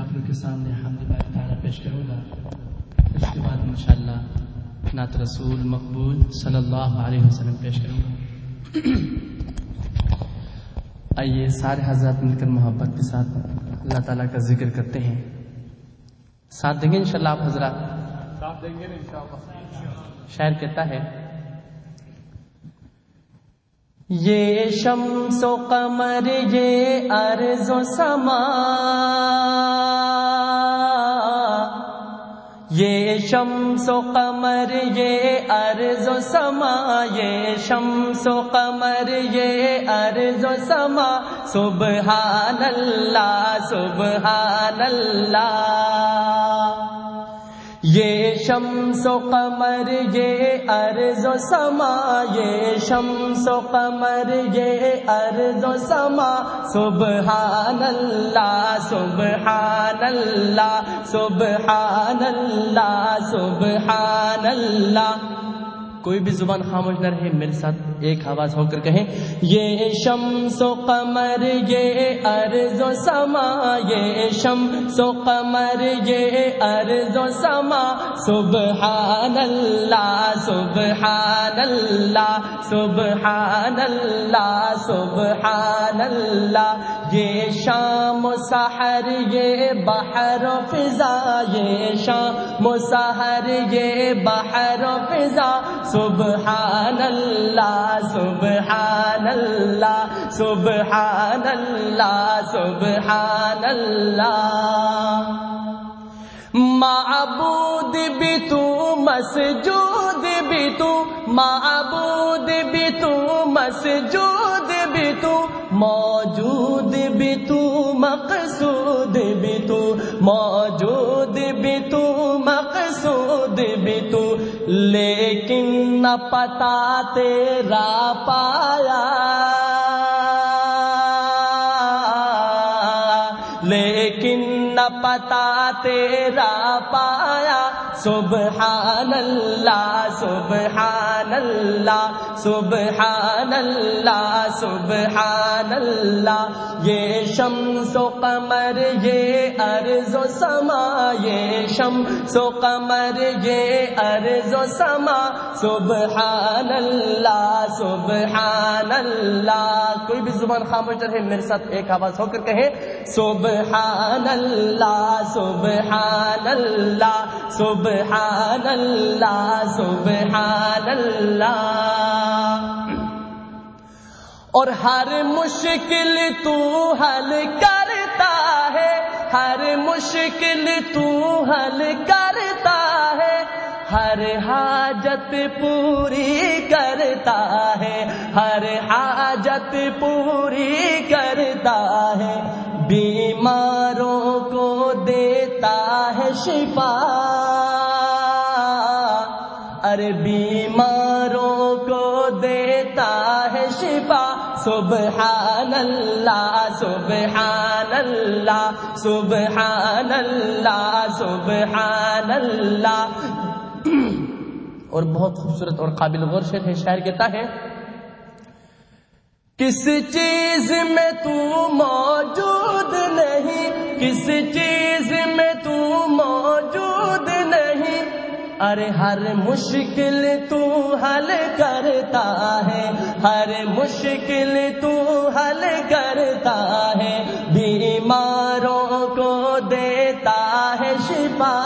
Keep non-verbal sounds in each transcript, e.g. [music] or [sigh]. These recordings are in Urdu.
آپ لوگ کے سامنے حمد بار تعالیٰ پیش کروں گا۔ اس کے بعد انشاءاللہ نعت رسول مقبول صلی اللہ علیہ وسلم پیش کروں گا۔ آئیے سارے حضرات مل کر محبت کے ساتھ اللہ تعالیٰ کا ذکر کرتے ہیں۔ ساتھ دیں گے انشاءاللہ آپ حضرات؟ ساتھ دیں گے انشاءاللہ۔ شاعر کہتا ہے یہ شمس و قمر یہ ارض و سما یہ شمس و قمر، یہ ارض و سما، یہ شمس و قمر، یہ ارض و سما، سبحان اللہ سبحان اللہ۔ یہ شمس و قمر، یہ ارض و سما، یہ شمس و قمر، یہ ارض و سما سبحان اللہ سبحان اللہ سبحان اللہ سبحان اللہ کوئی بھی زبان خاموش نہ رہے، میرے ساتھ ایک آواز ہو کر کہیں، یہ شمس و قمر، یہ ارض و سما، یہ شمس و قمر، یہ ارض و سما سبحان اللہ سبحان اللہ سبحان اللہ سبحان اللہ یہ شام و سحر، یہ بحر و فضا، یہ شام و سحر، یہ بحر و فضا سبحان اللہ سبحان اللہ سبحان اللہ سبحان اللہ معبود بھی تو، مسجود بھی تو، معبود بھی تو، مسجود بھی تو، موجود بھی تو، مقصود بھی تو، موجود بھی تو، مقصود بھی تو۔ لیکن نہ پتا تیرا پایا لیکن نہ پتا تیرا پایا۔ سبحان اللہ سبحان اللہ سبحان اللہ سبحان اللہ یہ شمس و قمر، یہ ارض و سما۔ یہ شمس و قمر، یہ ارض و سما۔ سبحان اللہ سبحان اللہ کوئی بھی زبان خاموش رہے، میرے ساتھ ایک آواز ہو کر کہے۔ سبحان اللہ سبحان اللہ سبحان اللہ سبحان اللہ اور ہر مشکل تو حل کرتا ہے، ہر مشکل تو حل کرتا ہے، ہر حاجت پوری کرتا ہے، ہر حاجت پوری کرتا ہے۔ بیماروں کو دیتا ہے شفا۔ ارے بیماروں کو دیتا ہے شفا۔ سبحان اللہ سبحان اللہ سبحان اللہ سبحان اللہ [clears throat] اور بہت خوبصورت اور قابل غور شعر ہے شاعر کہتا ہے کس چیز میں تو موجود نہیں؟ کس چیز میں تو موجود نہیں؟ ارے ہر مشکل تو حل کرتا ہے، ہر مشکل تو حل کرتا ہے، بیماروں کو دیتا ہے شفا۔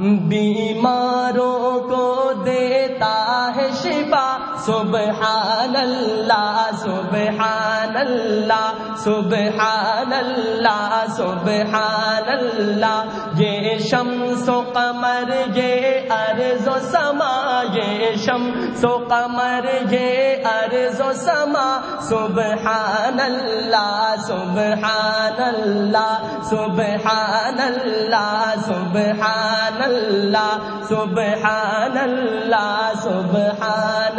بیماروں کو دیتا ہے شفا۔ سبحان اللہ سبحان اللہ سبحان اللہ سبحان اللہ یہ شمس و قمر، یہ ارض و سما، یہ شمس و قمر، یہ ارض و سما سبحان اللہ سبحان اللہ سبحان اللہ سبحان اللہ سبحان اللہ سبحان